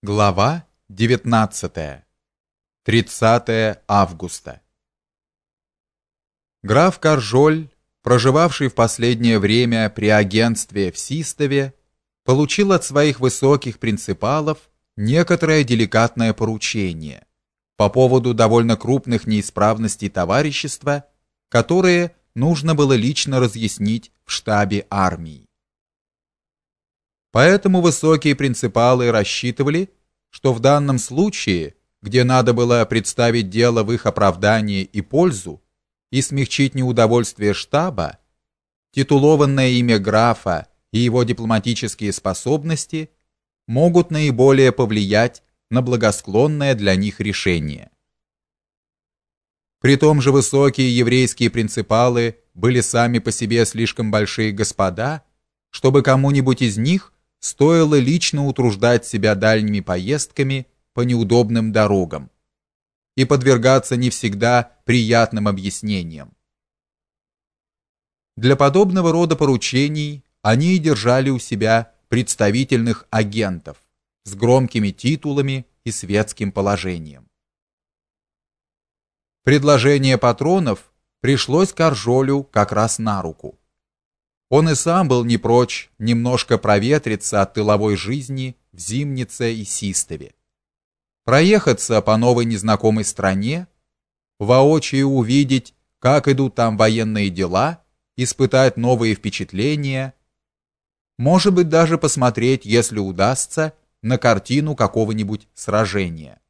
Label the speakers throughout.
Speaker 1: Глава 19. 30 августа. Граф Каржоль, проживавший в последнее время при агентстве в Систове, получил от своих высоких принципалов некоторое деликатное поручение по поводу довольно крупных неисправностей товарищества, которые нужно было лично разъяснить в штабе армии. Поэтому высокие принципалы рассчитывали, что в данном случае, где надо было представить дело в их оправдание и пользу и смягчить неудовольствие штаба, титулованное имя графа и его дипломатические способности могут наиболее повлиять на благосклонное для них решение. При том же высокие еврейские принципалы были сами по себе слишком большие господа, чтобы кому-нибудь из них стоило лично утруждать себя дальними поездками по неудобным дорогам и подвергаться не всегда приятным объяснениям. Для подобного рода поручений они и держали у себя представительных агентов с громкими титулами и светским положением. Предложение патронов пришлось Каржолю как раз на руку. Он и сам был не прочь немножко проветриться от тыловой жизни в Зимнице и Систове. Проехаться по новой незнакомой стране, воочию увидеть, как идут там военные дела, испытать новые впечатления, может быть даже посмотреть, если удастся, на картину какого-нибудь сражения.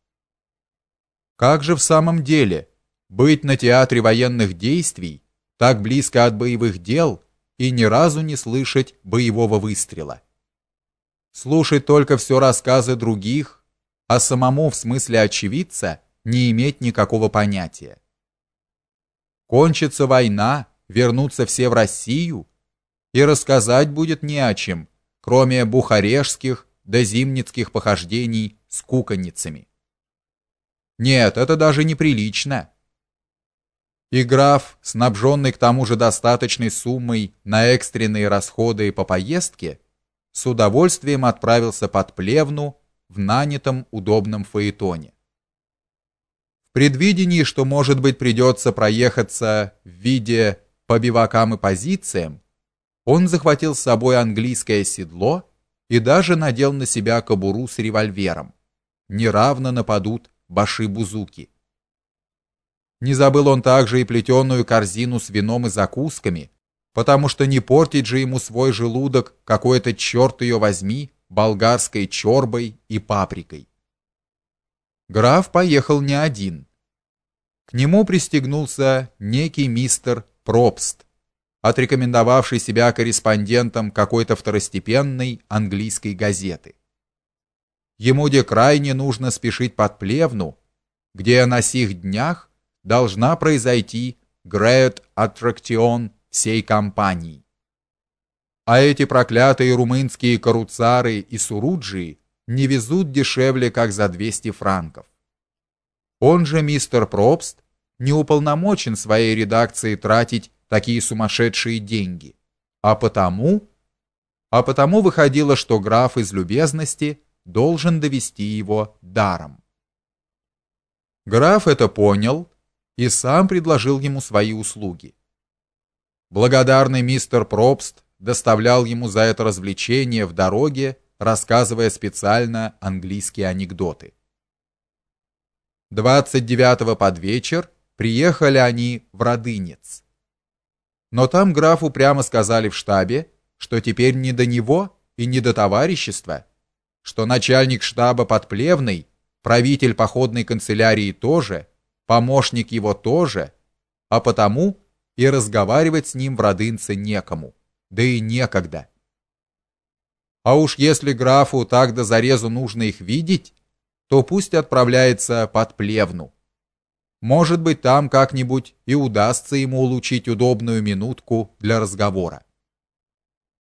Speaker 1: Как же в самом деле быть на театре военных действий, так близко от боевых дел, и ни разу не слышать боевого выстрела. Слушать только все рассказы других, а самому в смысле очевидца не иметь никакого понятия. Кончится война, вернутся все в Россию, и рассказать будет не о чем, кроме бухарежских да зимницких похождений с куконницами. Нет, это даже неприлично. И граф, снабженный к тому же достаточной суммой на экстренные расходы по поездке, с удовольствием отправился под Плевну в нанятом удобном фаэтоне. В предвидении, что, может быть, придется проехаться в виде по бивакам и позициям, он захватил с собой английское седло и даже надел на себя кобуру с револьвером. Неравно нападут баши-бузуки. Не забыл он также и плетеную корзину с вином и закусками, потому что не портить же ему свой желудок какой-то черт ее возьми болгарской чорбой и паприкой. Граф поехал не один. К нему пристегнулся некий мистер Пробст, отрекомендовавший себя корреспондентом какой-то второстепенной английской газеты. Ему де крайне нужно спешить под Плевну, где на сих днях должна произойти Great Attraction всей компании. А эти проклятые румынские каруцары и суруджи не везут дешевле, как за 200 франков. Он же мистер Пробст не уполномочен своей редакции тратить такие сумасшедшие деньги, а потому а потому выходило, что граф из любезности должен довести его даром. Граф это понял и сам предложил ему свои услуги. Благодарный мистер Пробст доставлял ему за это развлечение в дороге, рассказывая специально английские анекдоты. 29-го под вечер приехали они в Родынец. Но там графу прямо сказали в штабе, что теперь не до него и не до товарищества, что начальник штаба Подплевный, правитель походной канцелярии тоже помощник его тоже, а потому и разговаривать с ним в Родынце некому, да и некогда. А уж если графу так до зарезу нужно их видеть, то пусть отправляется под Плевну. Может быть, там как-нибудь и удастся ему улучить удобную минутку для разговора.